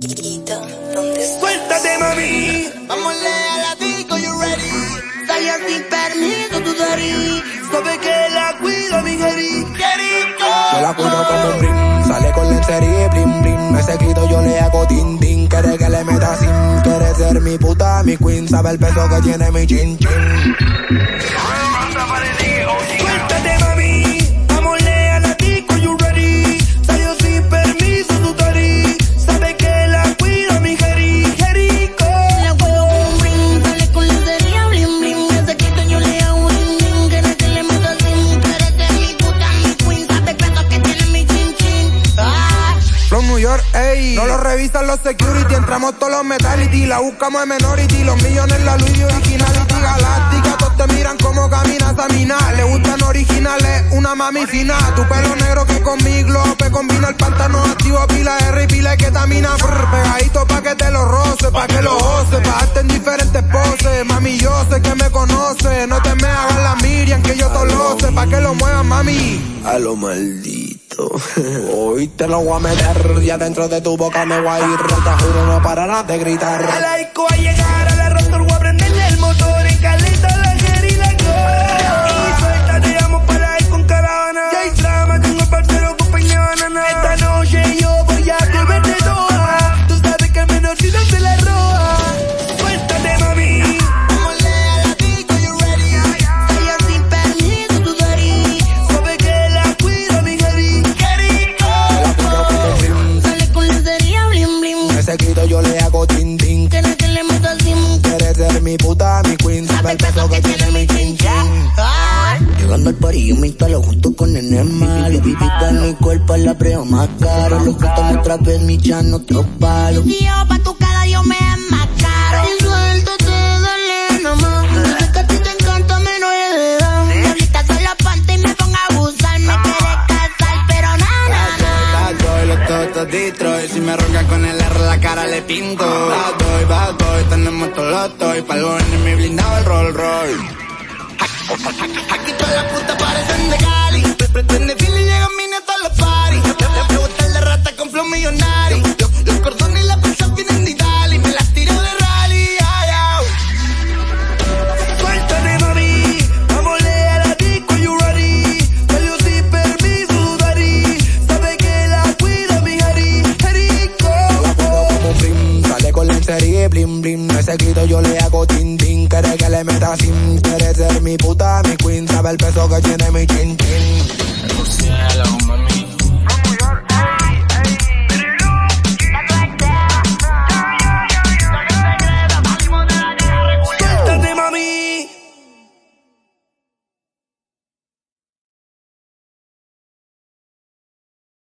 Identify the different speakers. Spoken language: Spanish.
Speaker 1: Suéltate, mami.
Speaker 2: Vámonos a la disco, you ready.
Speaker 3: Salió sin permiso, tu darí.
Speaker 1: Sabe que la cuido, mi Jerry.
Speaker 2: ¡Qué rico!
Speaker 4: Yo la cuido como un brin, sale con lencería y blin blin. Me quito yo le hago tin tin. Quiere que le meta sin, quiere ser mi puta, mi queen. Sabe el peso que tiene mi chin chin. Ey. No lo revisan los security, entramos todos los metality. La buscamos en minority, los millones la Louis originality galáctica. Todos te miran como caminas a mina. Le gustan originales, una mami fina. Tu pelo negro que con mi glope combina el pantano activo, pila R y pila de ketamina. Brr, pegadito pa' que te lo roce, pa' que lo goce, pa' darte en diferentes poses. Mami, yo sé que me conoce. No te me hagas la Miriam, que yo te lo sé, pa' que lo muevas, mami.
Speaker 5: A lo maldito. Hoy te lo voy a meter y adentro de tu boca me voy a ir. Te juro no pararás de gritar.
Speaker 1: A la disco
Speaker 4: ser mi puta, mi queen, sabe el peso que tiene mi chin chin.
Speaker 6: Llegando al party yo me instalo junto con el malo Vivita en mi cuerpo es la prueba más caro. Lo juntamos otra vez, mi chan, otro palo.
Speaker 3: Yo pa' tu cara, Dios me es
Speaker 7: totos Detroit. Si me ronca con el R, la cara le pinto. Bad boy, bad boy, tenemos los toys. Pa'l en mi blindado el Roll Roll.
Speaker 2: Aquí todas las putas parecen de. Y
Speaker 4: blin blin. Me quito yo le hago tin tin. Quiere que le meta sin, quiere ser mi puta, mi queen. Sabe el peso que tiene mi chin chin.
Speaker 8: Mami,